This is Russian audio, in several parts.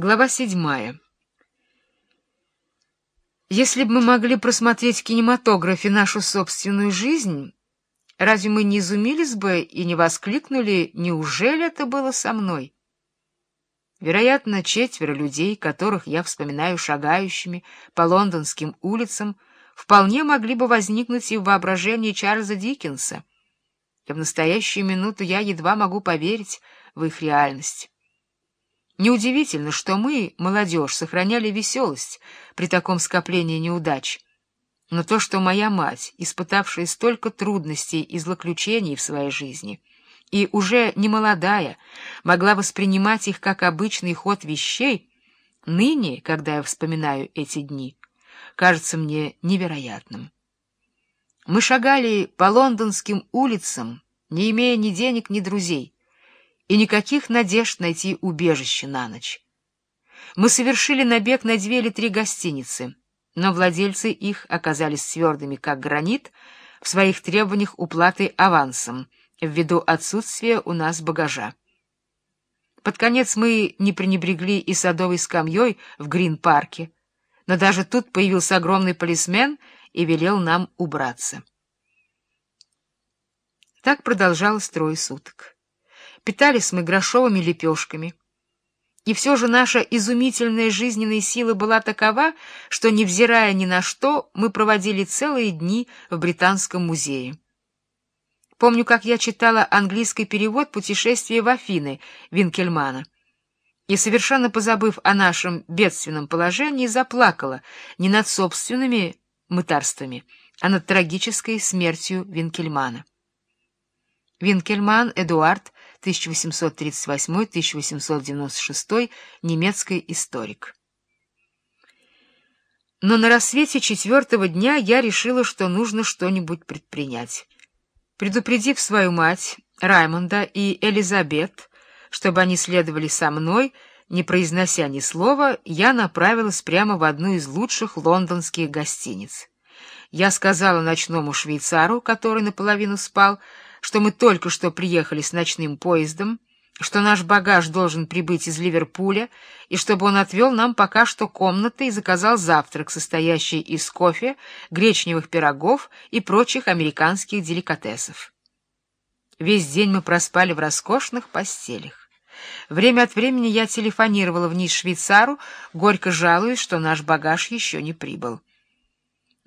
Глава седьмая. Если бы мы могли просмотреть в кинематографе нашу собственную жизнь, разве мы не изумились бы и не воскликнули, неужели это было со мной? Вероятно, четверо людей, которых я вспоминаю шагающими по лондонским улицам, вполне могли бы возникнуть и в воображении Чарльза Диккенса. И в настоящую минуту я едва могу поверить в их реальность. Неудивительно, что мы, молодежь, сохраняли веселость при таком скоплении неудач. Но то, что моя мать, испытавшая столько трудностей и злоключений в своей жизни, и уже не молодая, могла воспринимать их как обычный ход вещей, ныне, когда я вспоминаю эти дни, кажется мне невероятным. Мы шагали по лондонским улицам, не имея ни денег, ни друзей и никаких надежд найти убежище на ночь. Мы совершили набег на две или три гостиницы, но владельцы их оказались твердыми, как гранит, в своих требованиях уплаты авансом, ввиду отсутствия у нас багажа. Под конец мы не пренебрегли и садовой скамьей в Грин-парке, но даже тут появился огромный полисмен и велел нам убраться. Так продолжалось трое суток. Питались мы грошовыми лепешками. И все же наша изумительная жизненная сила была такова, что, невзирая ни на что, мы проводили целые дни в Британском музее. Помню, как я читала английский перевод «Путешествие в Афины» Винкельмана. И, совершенно позабыв о нашем бедственном положении, заплакала не над собственными мытарствами, а над трагической смертью Винкельмана. Винкельман Эдуард 1838-1896, немецкий историк. Но на рассвете четвертого дня я решила, что нужно что-нибудь предпринять. Предупредив свою мать, Раймонда и Элизабет, чтобы они следовали со мной, не произнося ни слова, я направилась прямо в одну из лучших лондонских гостиниц. Я сказала ночному швейцару, который наполовину спал, что мы только что приехали с ночным поездом, что наш багаж должен прибыть из Ливерпуля, и чтобы он отвел нам пока что комнаты и заказал завтрак, состоящий из кофе, гречневых пирогов и прочих американских деликатесов. Весь день мы проспали в роскошных постелях. Время от времени я телефонировала вниз швейцару, горько жалуясь, что наш багаж еще не прибыл.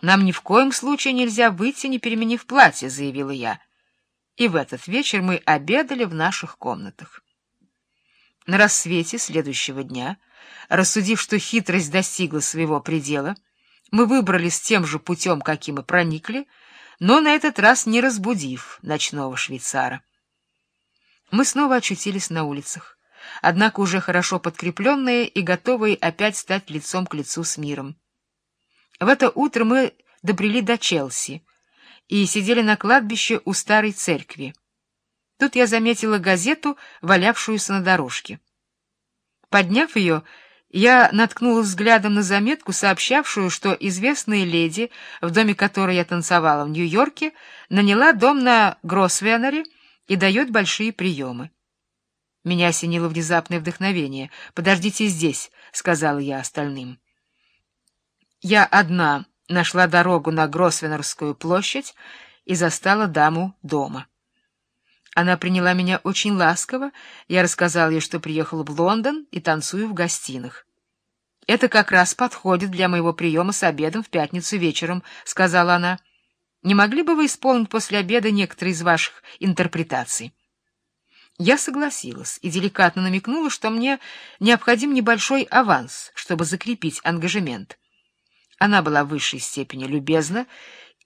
«Нам ни в коем случае нельзя выйти, не переменив платье», — заявила я и в этот вечер мы обедали в наших комнатах. На рассвете следующего дня, рассудив, что хитрость достигла своего предела, мы выбрались тем же путем, каким и проникли, но на этот раз не разбудив ночного швейцара. Мы снова очутились на улицах, однако уже хорошо подкрепленные и готовые опять стать лицом к лицу с миром. В это утро мы добрели до Челси, и сидели на кладбище у старой церкви. Тут я заметила газету, валявшуюся на дорожке. Подняв ее, я наткнулась взглядом на заметку, сообщавшую, что известная леди, в доме которой я танцевала в Нью-Йорке, наняла дом на Гроссвеннере и дает большие приемы. Меня осенило внезапное вдохновение. «Подождите здесь», — сказала я остальным. Я одна нашла дорогу на Гросвеннерскую площадь и застала даму дома. Она приняла меня очень ласково, я рассказал ей, что приехала в Лондон и танцую в гостиных. «Это как раз подходит для моего приема с обедом в пятницу вечером», — сказала она. «Не могли бы вы исполнить после обеда некоторые из ваших интерпретаций?» Я согласилась и деликатно намекнула, что мне необходим небольшой аванс, чтобы закрепить ангажемент. Она была в высшей степени любезна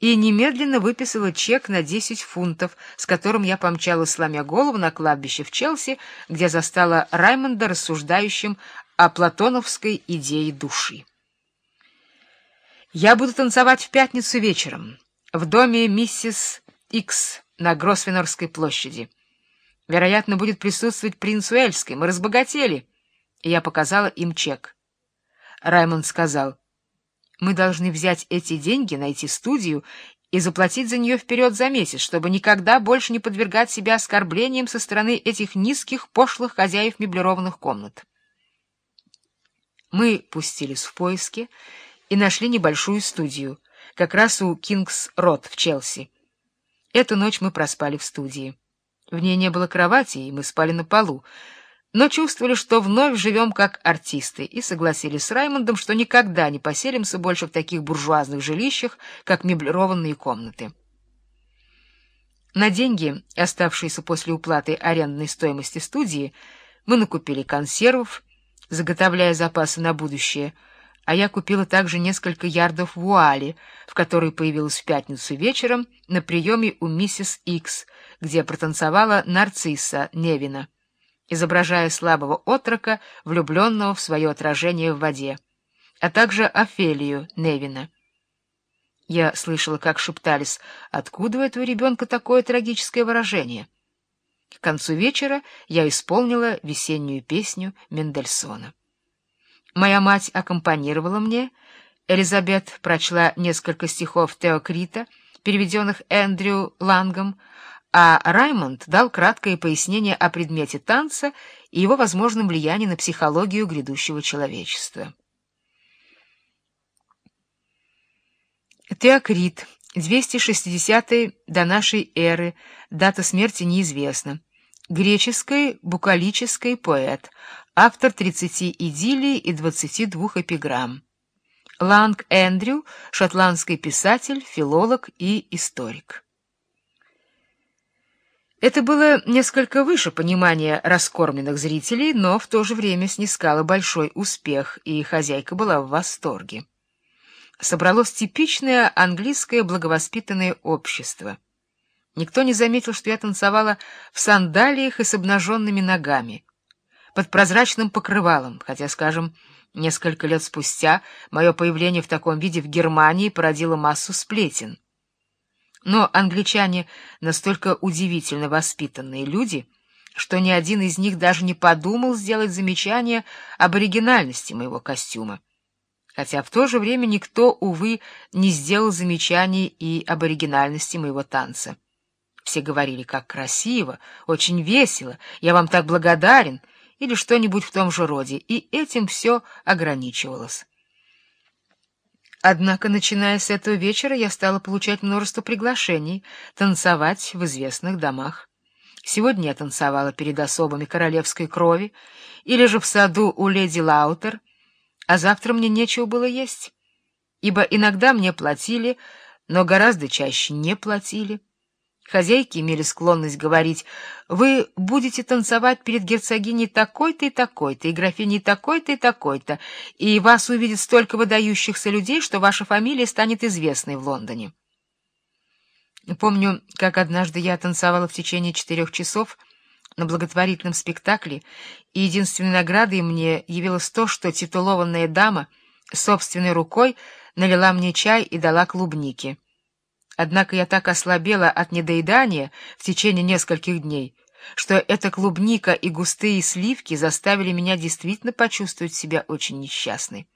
и немедленно выписала чек на десять фунтов, с которым я помчала, сломя голову, на кладбище в Челси, где застала Раймонда рассуждающим о платоновской идее души. «Я буду танцевать в пятницу вечером в доме миссис Икс на Гросвенорской площади. Вероятно, будет присутствовать принц Уэльский. Мы разбогатели». И я показала им чек. Раймонд сказал — мы должны взять эти деньги, найти студию и заплатить за нее вперед за месяц, чтобы никогда больше не подвергать себя оскорблениям со стороны этих низких, пошлых хозяев меблированных комнат. Мы пустились в поиски и нашли небольшую студию, как раз у Кингс-Рот в Челси. Эту ночь мы проспали в студии. В ней не было кровати, и мы спали на полу, но чувствовали, что вновь живем как артисты, и согласились с Раймондом, что никогда не поселимся больше в таких буржуазных жилищах, как меблированные комнаты. На деньги, оставшиеся после уплаты арендной стоимости студии, мы накупили консервов, заготовляя запасы на будущее, а я купила также несколько ярдов вуали, в которой появилась в пятницу вечером на приеме у миссис Икс, где протанцевала нарцисса Невина изображая слабого отрока, влюбленного в свое отражение в воде, а также Офелию Невина. Я слышала, как шептались, откуда у этого ребенка такое трагическое выражение. К концу вечера я исполнила весеннюю песню Мендельсона. Моя мать аккомпанировала мне, Элизабет прочла несколько стихов Теокрита, переведенных Эндрю Лангом, а Раймонд дал краткое пояснение о предмете танца и его возможном влиянии на психологию грядущего человечества. Теокрит, 260 до нашей эры, дата смерти неизвестна. Греческий букалический поэт, автор 30 идиллий и 22 эпиграмм. Ланг Эндрю, шотландский писатель, филолог и историк. Это было несколько выше понимания раскормленных зрителей, но в то же время снискало большой успех, и хозяйка была в восторге. Собралось типичное английское благовоспитанное общество. Никто не заметил, что я танцевала в сандалиях и с обнаженными ногами, под прозрачным покрывалом, хотя, скажем, несколько лет спустя мое появление в таком виде в Германии породило массу сплетен. Но англичане настолько удивительно воспитанные люди, что ни один из них даже не подумал сделать замечание об оригинальности моего костюма. Хотя в то же время никто, увы, не сделал замечаний и об оригинальности моего танца. Все говорили, как красиво, очень весело, я вам так благодарен, или что-нибудь в том же роде, и этим все ограничивалось. Однако, начиная с этого вечера, я стала получать множество приглашений танцевать в известных домах. Сегодня я танцевала перед особами королевской крови или же в саду у леди Лаутер, а завтра мне нечего было есть, ибо иногда мне платили, но гораздо чаще не платили. Хозяйки имели склонность говорить, «Вы будете танцевать перед герцогиней такой-то и такой-то, и графиней такой-то и такой-то, и вас увидит столько выдающихся людей, что ваша фамилия станет известной в Лондоне». Помню, как однажды я танцевала в течение четырех часов на благотворительном спектакле, и единственной наградой мне явилось то, что титулованная дама собственной рукой налила мне чай и дала клубники. Однако я так ослабела от недоедания в течение нескольких дней, что эта клубника и густые сливки заставили меня действительно почувствовать себя очень несчастной.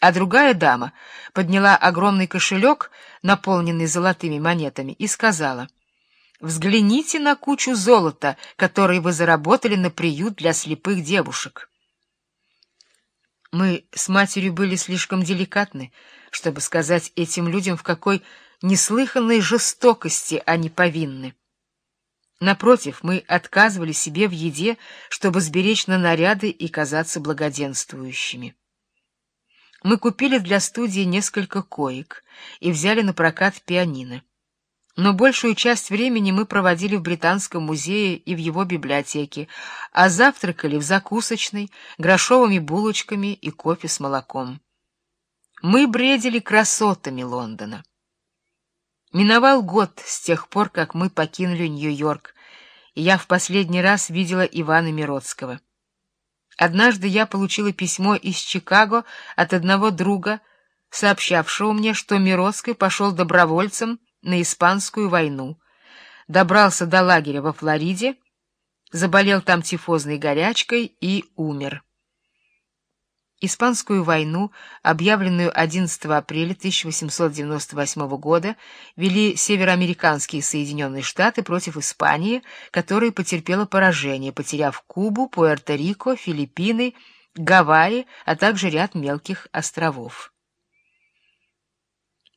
А другая дама подняла огромный кошелек, наполненный золотыми монетами, и сказала, «Взгляните на кучу золота, который вы заработали на приют для слепых девушек». Мы с матерью были слишком деликатны, чтобы сказать этим людям, в какой неслыханной жестокости они повинны. Напротив, мы отказывали себе в еде, чтобы сберечь на наряды и казаться благоденствующими. Мы купили для студии несколько коек и взяли на прокат пианино. Но большую часть времени мы проводили в Британском музее и в его библиотеке, а завтракали в закусочной, грошовыми булочками и кофе с молоком. Мы бредили красотами Лондона. Миновал год с тех пор, как мы покинули Нью-Йорк, и я в последний раз видела Ивана Миродского. Однажды я получила письмо из Чикаго от одного друга, сообщавшего мне, что Миродский пошел добровольцем на Испанскую войну, добрался до лагеря во Флориде, заболел там тифозной горячкой и умер. Испанскую войну, объявленную 11 апреля 1898 года, вели североамериканские Соединенные Штаты против Испании, которая потерпела поражение, потеряв Кубу, Пуэрто-Рико, Филиппины Гавайи, а также ряд мелких островов.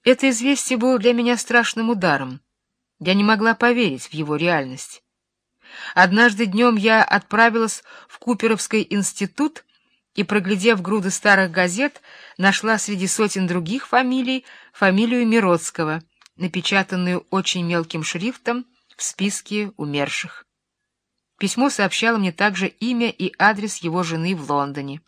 Это известие было для меня страшным ударом. Я не могла поверить в его реальность. Однажды днем я отправилась в Куперовский институт и, проглядев груды старых газет, нашла среди сотен других фамилий фамилию Миродского, напечатанную очень мелким шрифтом в списке умерших. Письмо сообщало мне также имя и адрес его жены в Лондоне.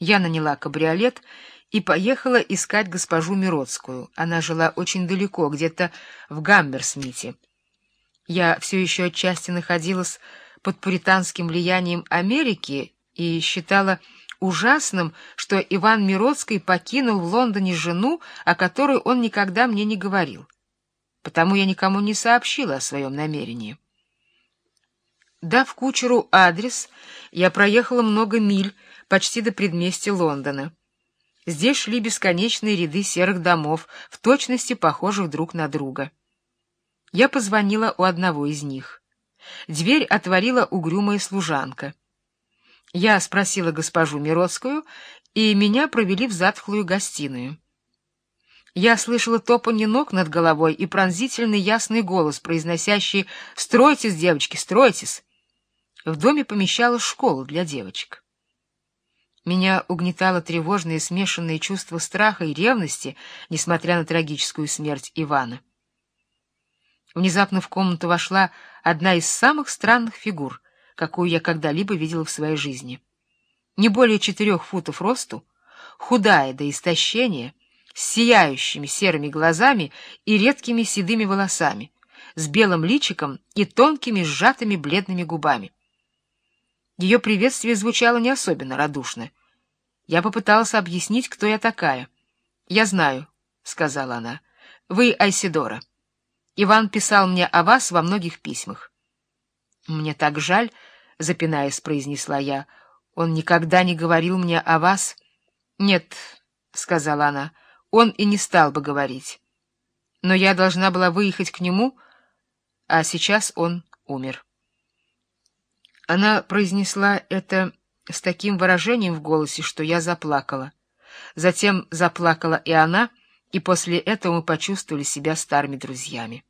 Я наняла кабриолет и поехала искать госпожу Миродскую. Она жила очень далеко, где-то в Гамберсмите. Я все еще отчасти находилась под пуританским влиянием Америки и считала ужасным, что Иван Миродский покинул в Лондоне жену, о которой он никогда мне не говорил. Потому я никому не сообщила о своем намерении. Дав кучеру адрес, я проехала много миль, почти до предместья Лондона. Здесь шли бесконечные ряды серых домов, в точности похожих друг на друга. Я позвонила у одного из них. Дверь отворила угрюмая служанка. Я спросила госпожу Миродскую, и меня провели в затхлую гостиную. Я слышала топанье ног над головой и пронзительный ясный голос, произносящий «Стройтесь, девочки, стройтесь!» В доме помещалась школа для девочек. Меня угнетало тревожное смешанное чувство страха и ревности, несмотря на трагическую смерть Ивана. Внезапно в комнату вошла одна из самых странных фигур, какую я когда-либо видела в своей жизни. Не более четырех футов росту, худая до истощения, с сияющими серыми глазами и редкими седыми волосами, с белым личиком и тонкими сжатыми бледными губами. Ее приветствие звучало не особенно радушно. Я попыталась объяснить, кто я такая. — Я знаю, — сказала она. — Вы Айсидора. Иван писал мне о вас во многих письмах. — Мне так жаль, — запинаясь, произнесла я. — Он никогда не говорил мне о вас. — Нет, — сказала она, — он и не стал бы говорить. Но я должна была выехать к нему, а сейчас он умер. Она произнесла это с таким выражением в голосе, что я заплакала. Затем заплакала и она, и после этого мы почувствовали себя старыми друзьями.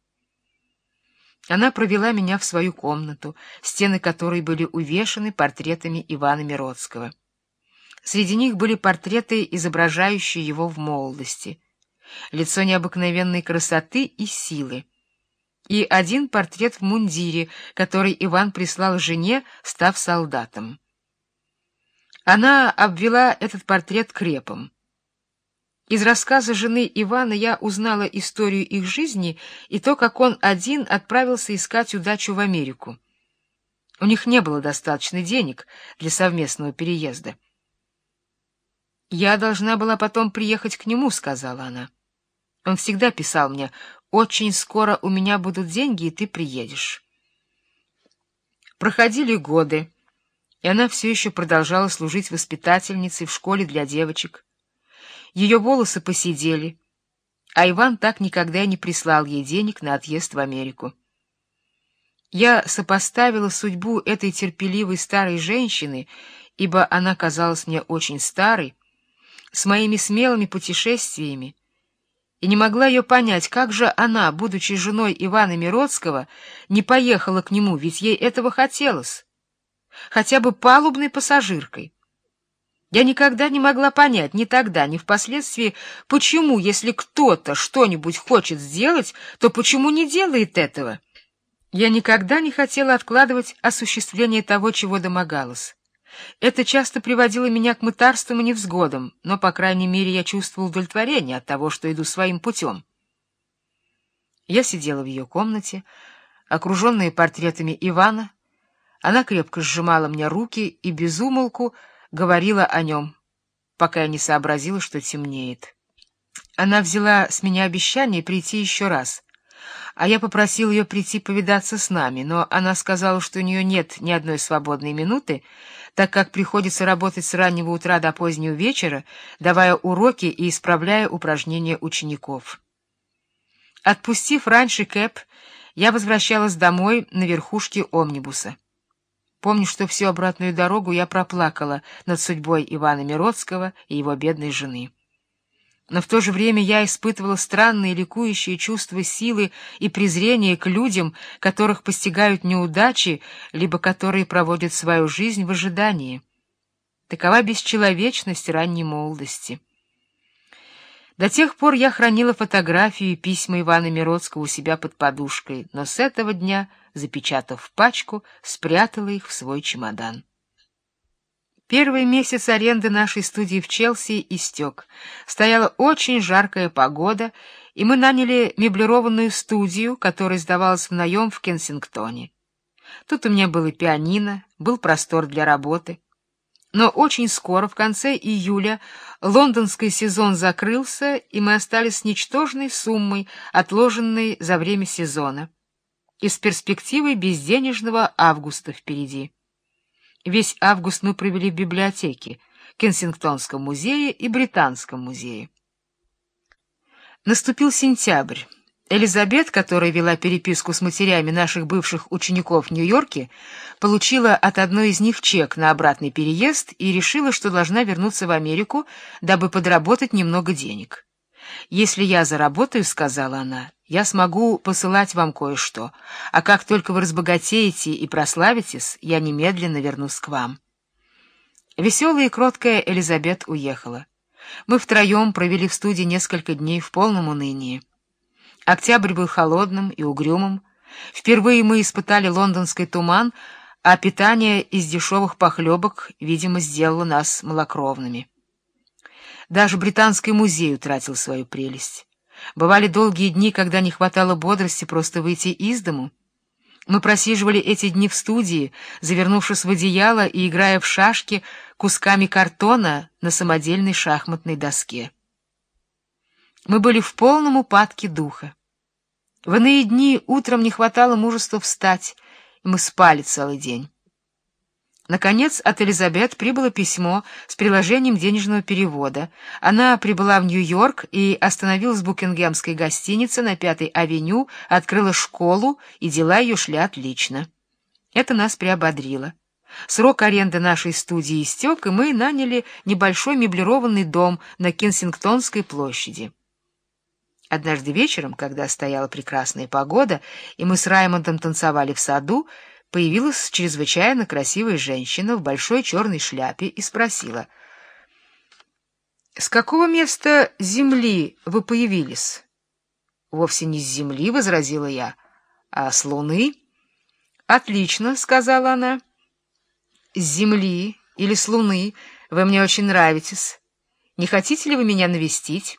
Она провела меня в свою комнату, стены которой были увешаны портретами Ивана Миродского. Среди них были портреты, изображающие его в молодости, лицо необыкновенной красоты и силы и один портрет в мундире, который Иван прислал жене, став солдатом. Она обвела этот портрет крепом. Из рассказа жены Ивана я узнала историю их жизни и то, как он один отправился искать удачу в Америку. У них не было достаточно денег для совместного переезда. «Я должна была потом приехать к нему», — сказала она. Он всегда писал мне, «Очень скоро у меня будут деньги, и ты приедешь». Проходили годы, и она все еще продолжала служить воспитательницей в школе для девочек. Ее волосы посидели, а Иван так никогда и не прислал ей денег на отъезд в Америку. Я сопоставила судьбу этой терпеливой старой женщины, ибо она казалась мне очень старой, с моими смелыми путешествиями, и не могла ее понять, как же она, будучи женой Ивана Миродского, не поехала к нему, ведь ей этого хотелось, хотя бы палубной пассажиркой. Я никогда не могла понять, ни тогда, ни впоследствии, почему, если кто-то что-нибудь хочет сделать, то почему не делает этого? Я никогда не хотела откладывать осуществление того, чего домогалась. Это часто приводило меня к мытарствам и невзгодам, но, по крайней мере, я чувствовал удовлетворение от того, что иду своим путем. Я сидела в ее комнате, окруженная портретами Ивана. Она крепко сжимала мне руки и безумолку говорила о нем, пока я не сообразила, что темнеет. Она взяла с меня обещание прийти еще раз, а я попросил ее прийти повидаться с нами, но она сказала, что у нее нет ни одной свободной минуты, так как приходится работать с раннего утра до позднего вечера, давая уроки и исправляя упражнения учеников. Отпустив раньше Кэп, я возвращалась домой на верхушке омнибуса. Помню, что всю обратную дорогу я проплакала над судьбой Ивана Миродского и его бедной жены. Но в то же время я испытывала странные ликующие чувства силы и презрения к людям, которых постигают неудачи, либо которые проводят свою жизнь в ожидании. Такова бесчеловечность ранней молодости. До тех пор я хранила фотографии и письма Ивана Миродского у себя под подушкой, но с этого дня, запечатав пачку, спрятала их в свой чемодан. Первый месяц аренды нашей студии в Челси истек. Стояла очень жаркая погода, и мы наняли меблированную студию, которая сдавалась в наем в Кенсингтоне. Тут у меня было пианино, был простор для работы. Но очень скоро, в конце июля, лондонский сезон закрылся, и мы остались с ничтожной суммой, отложенной за время сезона, и с перспективой безденежного августа впереди. Весь август мы провели в библиотеке, Кенсингтонском музее и Британском музее. Наступил сентябрь. Элизабет, которая вела переписку с матерями наших бывших учеников в Нью-Йорке, получила от одной из них чек на обратный переезд и решила, что должна вернуться в Америку, дабы подработать немного денег. «Если я заработаю, — сказала она, — я смогу посылать вам кое-что, а как только вы разбогатеете и прославитесь, я немедленно вернусь к вам». Веселая и кроткая Элизабет уехала. Мы втроем провели в студии несколько дней в полном унынии. Октябрь был холодным и угрюмым. Впервые мы испытали лондонский туман, а питание из дешевых похлебок, видимо, сделало нас малокровными. Даже Британский музей утратил свою прелесть. Бывали долгие дни, когда не хватало бодрости просто выйти из дому. Мы просиживали эти дни в студии, завернувшись в одеяло и играя в шашки кусками картона на самодельной шахматной доске. Мы были в полном упадке духа. В иные дни утром не хватало мужества встать, и мы спали целый день. Наконец от Элизабет прибыло письмо с приложением денежного перевода. Она прибыла в Нью-Йорк и остановилась в Букингемской гостинице на Пятой авеню, открыла школу, и дела ее шли отлично. Это нас приободрило. Срок аренды нашей студии истек, и мы наняли небольшой меблированный дом на Кенсингтонской площади. Однажды вечером, когда стояла прекрасная погода, и мы с Раймондом танцевали в саду, появилась чрезвычайно красивая женщина в большой черной шляпе и спросила, «С какого места земли вы появились?» «Вовсе не с земли», — возразила я, — «а с луны». «Отлично», — сказала она. «С земли или с луны вы мне очень нравитесь. Не хотите ли вы меня навестить?»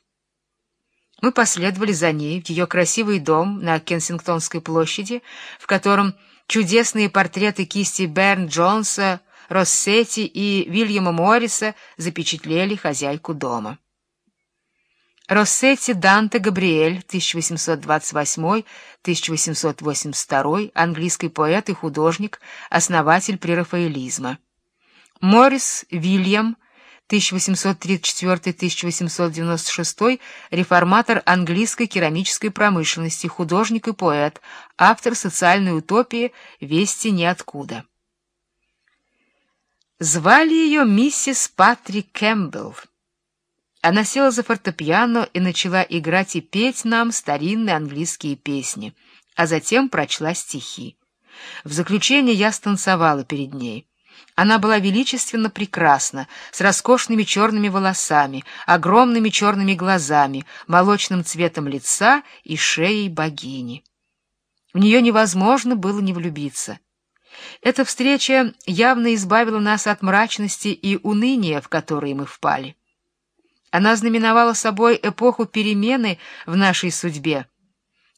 Мы последовали за ней в ее красивый дом на Кенсингтонской площади, в котором чудесные портреты кисти Берн Джонса, Россетти и Вильяма Морриса запечатлели хозяйку дома. Россетти Данте Габриэль, 1828-1882, английский поэт и художник, основатель прерафаэлизма. Моррис Вильям, 1834-1896, реформатор английской керамической промышленности, художник и поэт, автор социальной утопии «Вести ниоткуда». Звали ее миссис Патрик Кэмпбелл. Она села за фортепиано и начала играть и петь нам старинные английские песни, а затем прочла стихи. В заключение я станцевала перед ней. Она была величественно прекрасна, с роскошными черными волосами, огромными черными глазами, молочным цветом лица и шеей богини. В нее невозможно было не влюбиться. Эта встреча явно избавила нас от мрачности и уныния, в которые мы впали. Она знаменовала собой эпоху перемены в нашей судьбе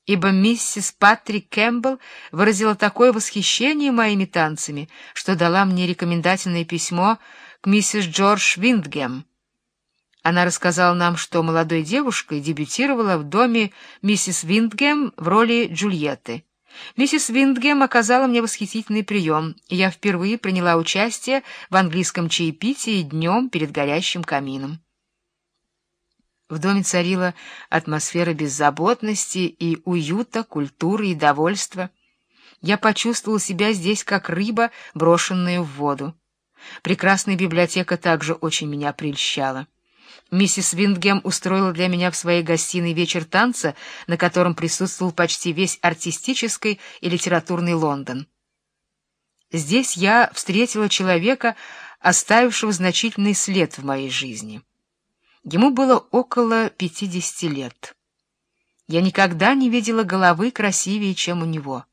ибо миссис Патрик Кэмпбелл выразила такое восхищение моими танцами, что дала мне рекомендательное письмо к миссис Джордж Виндгем. Она рассказала нам, что молодой девушкой дебютировала в доме миссис Виндгем в роли Джульетты. Миссис Виндгем оказала мне восхитительный прием, и я впервые приняла участие в английском чаепитии днем перед горящим камином. В доме царила атмосфера беззаботности и уюта, культуры и довольства. я почувствовал себя здесь как рыба, брошенная в воду. Прекрасная библиотека также очень меня прельщала. Миссис Виндгем устроила для меня в своей гостиной вечер танца, на котором присутствовал почти весь артистический и литературный Лондон. Здесь я встретила человека, оставившего значительный след в моей жизни. Ему было около пятидесяти лет. Я никогда не видела головы красивее, чем у него.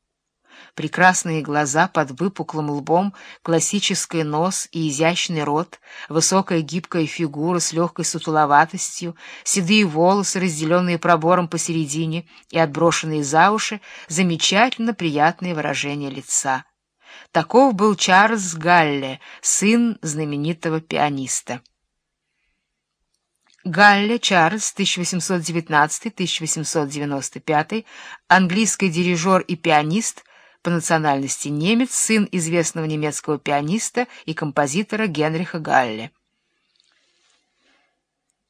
Прекрасные глаза под выпуклым лбом, классический нос и изящный рот, высокая гибкая фигура с легкой сутуловатостью, седые волосы, разделенные пробором посередине и отброшенные за уши, замечательно приятное выражение лица. Таков был Чарльз Галле, сын знаменитого пианиста. Галле Чарльз, 1819-1895, английский дирижер и пианист, по национальности немец, сын известного немецкого пианиста и композитора Генриха Галле.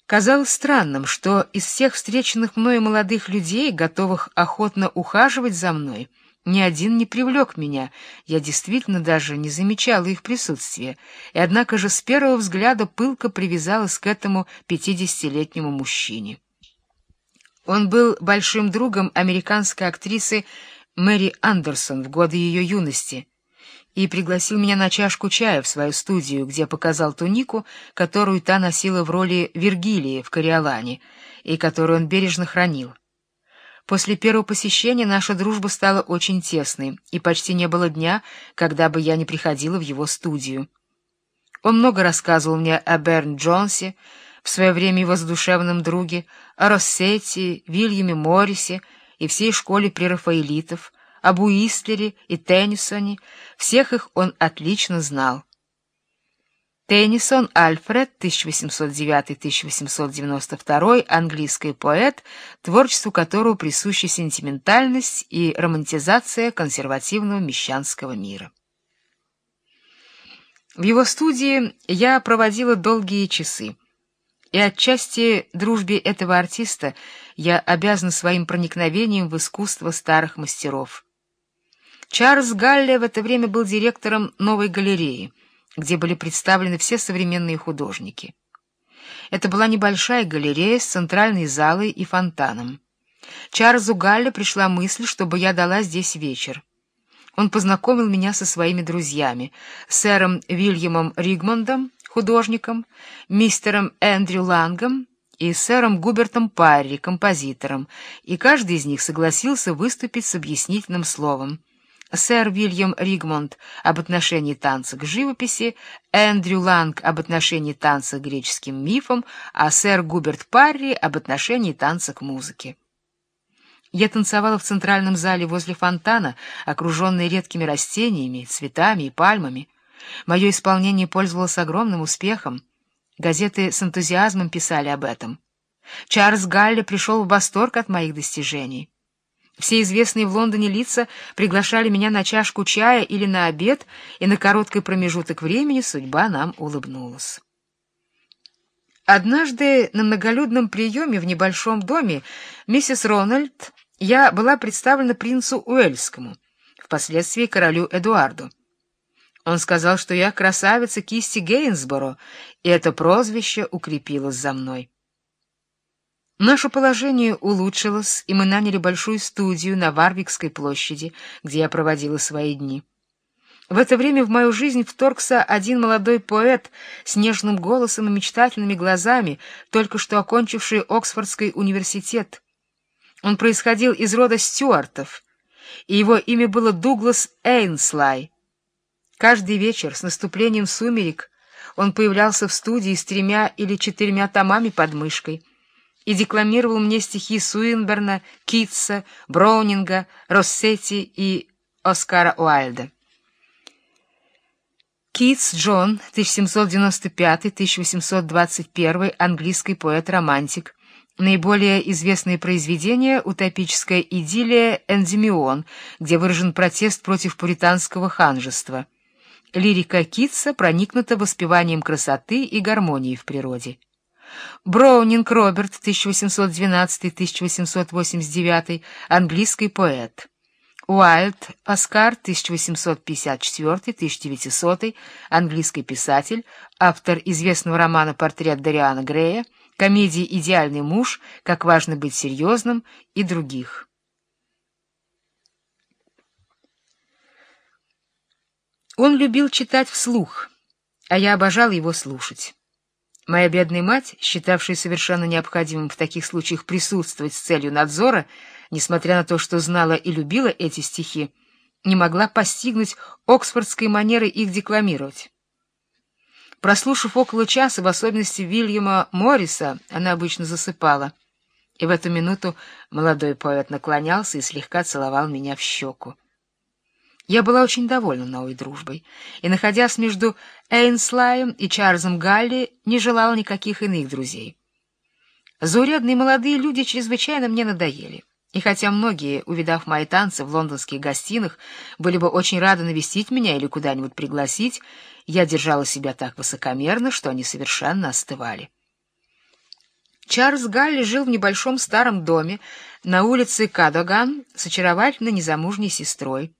Казалось странным, что из всех встреченных мною молодых людей, готовых охотно ухаживать за мной, ни один не привлек меня, я действительно даже не замечала их присутствия, и однако же с первого взгляда пылко привязалась к этому пятидесятилетнему мужчине. Он был большим другом американской актрисы Мэри Андерсон в годы ее юности и пригласил меня на чашку чая в свою студию, где показал тунику, которую та носила в роли Вергилии в Кориолане и которую он бережно хранил. После первого посещения наша дружба стала очень тесной, и почти не было дня, когда бы я не приходила в его студию. Он много рассказывал мне о Берн Джонсе, в свое время его задушевном друге, о Россетти, Вильяме Моррисе и всей школе прерафаэлитов, об Уистлере и Теннисоне, всех их он отлично знал. Теннисон Альфред, 1809-1892, английский поэт, творчеству которого присуща сентиментальность и романтизация консервативного мещанского мира. В его студии я проводила долгие часы, и отчасти дружбе этого артиста я обязана своим проникновением в искусство старых мастеров. Чарльз Галле в это время был директором новой галереи — где были представлены все современные художники. Это была небольшая галерея с центральной залой и фонтаном. Чарльзу Галле пришла мысль, чтобы я дала здесь вечер. Он познакомил меня со своими друзьями, сэром Вильямом Ригмондом, художником, мистером Эндрю Лангом и сэром Губертом Парри, композитором, и каждый из них согласился выступить с объяснительным словом сэр Вильям Ригмонд об отношении танца к живописи, Эндрю Ланг об отношении танца к греческим мифам, а сэр Губерт Парри об отношении танца к музыке. Я танцевала в центральном зале возле фонтана, окруженной редкими растениями, цветами и пальмами. Мое исполнение пользовалось огромным успехом. Газеты с энтузиазмом писали об этом. Чарльз Галли пришел в восторг от моих достижений. Все известные в Лондоне лица приглашали меня на чашку чая или на обед, и на короткий промежуток времени судьба нам улыбнулась. Однажды на многолюдном приеме в небольшом доме миссис Рональд я была представлена принцу Уэльскому, впоследствии королю Эдуарду. Он сказал, что я красавица кисти Гейнсборо, и это прозвище укрепилось за мной. Наше положение улучшилось, и мы наняли большую студию на Варвикской площади, где я проводила свои дни. В это время в мою жизнь вторгся один молодой поэт с нежным голосом и мечтательными глазами, только что окончивший Оксфордский университет. Он происходил из рода Стюартов, и его имя было Дуглас Эйнслай. Каждый вечер с наступлением сумерек он появлялся в студии с тремя или четырьмя томами под мышкой — и декламировал мне стихи Суинберна, Китса, Броунинга, Россетти и Оскара Уайльда. Китс Джон, 1795-1821, английский поэт-романтик. Наиболее известные произведения — утопическая идиллия «Эндемион», где выражен протест против пуританского ханжества. Лирика Китса проникнута воспеванием красоты и гармонии в природе. Броунинг Роберт, 1812-1889, английский поэт. Уайльд Оскар, 1854-1900, английский писатель, автор известного романа «Портрет Дариана Грея», комедии «Идеальный муж», «Как важно быть серьезным» и других. Он любил читать вслух, а я обожал его слушать. Моя бедная мать, считавшая совершенно необходимым в таких случаях присутствовать с целью надзора, несмотря на то, что знала и любила эти стихи, не могла постигнуть оксфордской манеры их декламировать. Прослушав около часа, в особенности Вильяма Морриса, она обычно засыпала. И в эту минуту молодой поэт наклонялся и слегка целовал меня в щеку. Я была очень довольна новой дружбой, и, находясь между Эйнслаем и Чарльзом Галли, не желала никаких иных друзей. Заурядные молодые люди чрезвычайно мне надоели, и хотя многие, увидав мои танцы в лондонских гостиных, были бы очень рады навестить меня или куда-нибудь пригласить, я держала себя так высокомерно, что они совершенно остывали. Чарльз Галли жил в небольшом старом доме на улице Кадоган с очаровательной незамужней сестрой.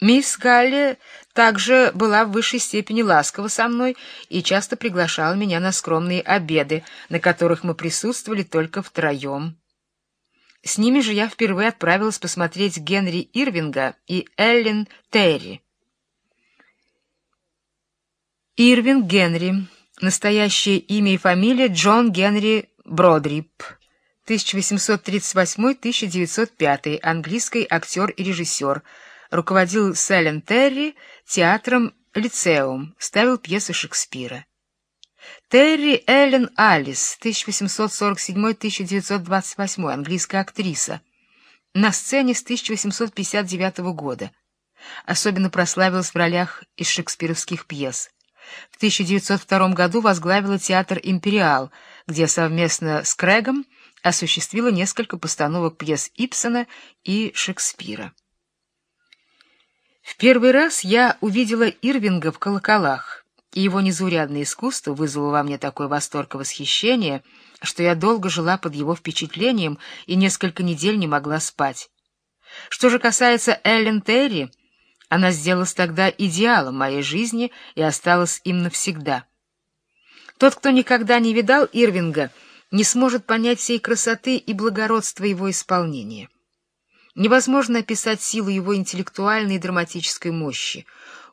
Мисс Галли также была в высшей степени ласкова со мной и часто приглашала меня на скромные обеды, на которых мы присутствовали только втроем. С ними же я впервые отправилась посмотреть Генри Ирвинга и Эллен Терри. Ирвинг Генри. Настоящее имя и фамилия Джон Генри Бродрип. 1838-1905. Английский актер и режиссер руководил Селен Терри театром «Лицеум», ставил пьесы Шекспира. Терри Эллен Алис, 1847-1928, английская актриса, на сцене с 1859 года. Особенно прославилась в ролях из шекспировских пьес. В 1902 году возглавила театр «Империал», где совместно с Крэгом осуществила несколько постановок пьес Ипсона и Шекспира. В первый раз я увидела Ирвинга в колоколах, и его незаурядное искусство вызвало во мне такой восторг и восхищение, что я долго жила под его впечатлением и несколько недель не могла спать. Что же касается Эллен Терри, она сделалась тогда идеалом моей жизни и осталась им навсегда. Тот, кто никогда не видал Ирвинга, не сможет понять всей красоты и благородства его исполнения. Невозможно описать силу его интеллектуальной и драматической мощи.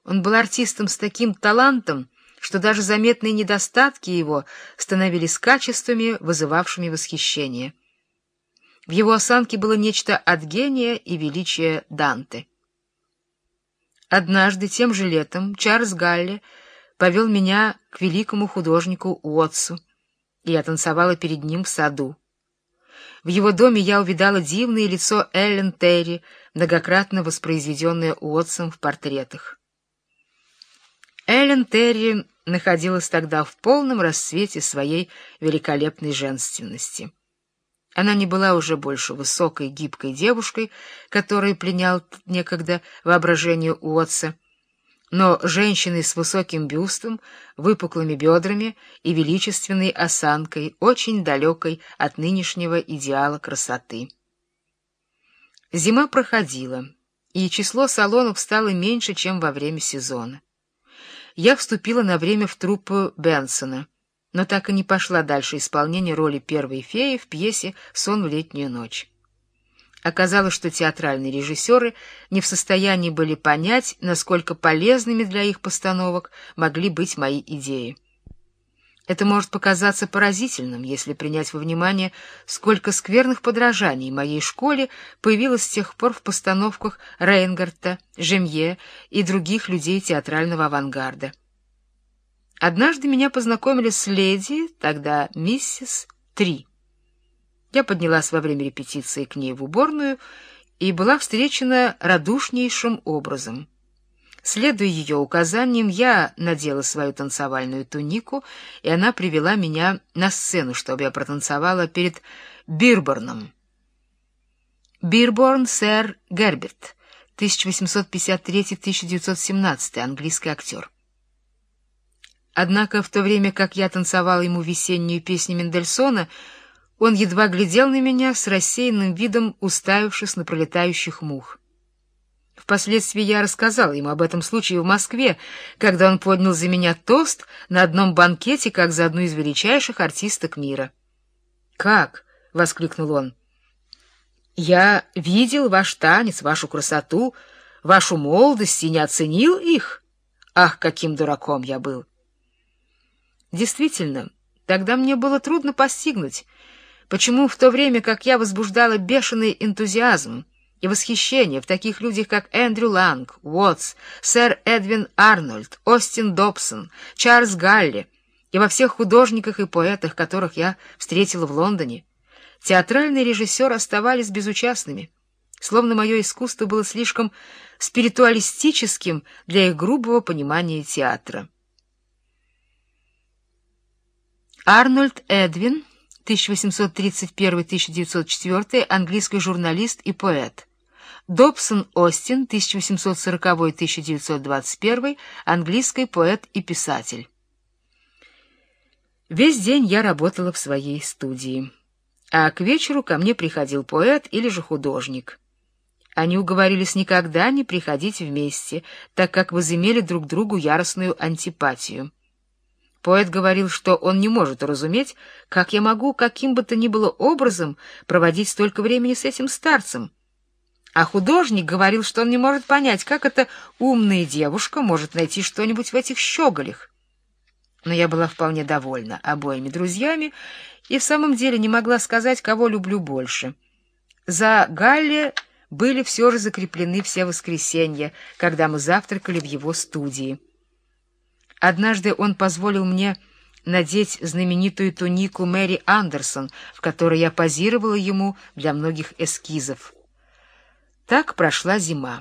Он был артистом с таким талантом, что даже заметные недостатки его становились качествами, вызывавшими восхищение. В его осанке было нечто от гения и величия Данте. Однажды, тем же летом, Чарльз Галли повел меня к великому художнику Уотсу, и я танцевала перед ним в саду. В его доме я увидала дивное лицо Эллен Терри, многократно воспроизведенное Уотсом в портретах. Эллен Терри находилась тогда в полном расцвете своей великолепной женственности. Она не была уже больше высокой, гибкой девушкой, которой пленял некогда воображение Уотса, но женщиной с высоким бюстом, выпуклыми бедрами и величественной осанкой, очень далекой от нынешнего идеала красоты. Зима проходила, и число салонов стало меньше, чем во время сезона. Я вступила на время в труппу Бенсона, но так и не пошла дальше исполнения роли первой феи в пьесе «Сон в летнюю ночь». Оказалось, что театральные режиссеры не в состоянии были понять, насколько полезными для их постановок могли быть мои идеи. Это может показаться поразительным, если принять во внимание, сколько скверных подражаний моей школе появилось с тех пор в постановках Рейнгарта, Жемье и других людей театрального авангарда. Однажды меня познакомили с леди, тогда миссис Три. Я поднялась во время репетиции к ней в уборную и была встречена радушнейшим образом. Следуя ее указаниям, я надела свою танцевальную тунику, и она привела меня на сцену, чтобы я протанцевала перед Бирборном. Бирборн, сэр Герберт, 1853-1917, английский актер. Однако в то время, как я танцевала ему весеннюю песню Мендельсона, он едва глядел на меня с рассеянным видом, уставившись на пролетающих мух. Впоследствии я рассказал ему об этом случае в Москве, когда он поднял за меня тост на одном банкете, как за одну из величайших артисток мира. «Как?» — воскликнул он. «Я видел ваш танец, вашу красоту, вашу молодость и не оценил их. Ах, каким дураком я был!» Действительно, тогда мне было трудно постигнуть, почему в то время, как я возбуждала бешеный энтузиазм, и восхищение в таких людях, как Эндрю Ланг, Уотс, сэр Эдвин Арнольд, Остин Добсон, Чарльз Галли и во всех художниках и поэтах, которых я встретила в Лондоне, театральные режиссеры оставались безучастными, словно мое искусство было слишком спиритуалистическим для их грубого понимания театра. Арнольд Эдвин, 1831-1904, английский журналист и поэт. Добсон Остин, 1840-1921, английский поэт и писатель. Весь день я работала в своей студии, а к вечеру ко мне приходил поэт или же художник. Они уговорились никогда не приходить вместе, так как возымели друг другу яростную антипатию. Поэт говорил, что он не может разуметь, как я могу каким бы то ни было образом проводить столько времени с этим старцем, а художник говорил, что он не может понять, как эта умная девушка может найти что-нибудь в этих щеголях. Но я была вполне довольна обоими друзьями и в самом деле не могла сказать, кого люблю больше. За Галли были все же закреплены все воскресенья, когда мы завтракали в его студии. Однажды он позволил мне надеть знаменитую тунику Мэри Андерсон, в которой я позировала ему для многих эскизов. Так прошла зима.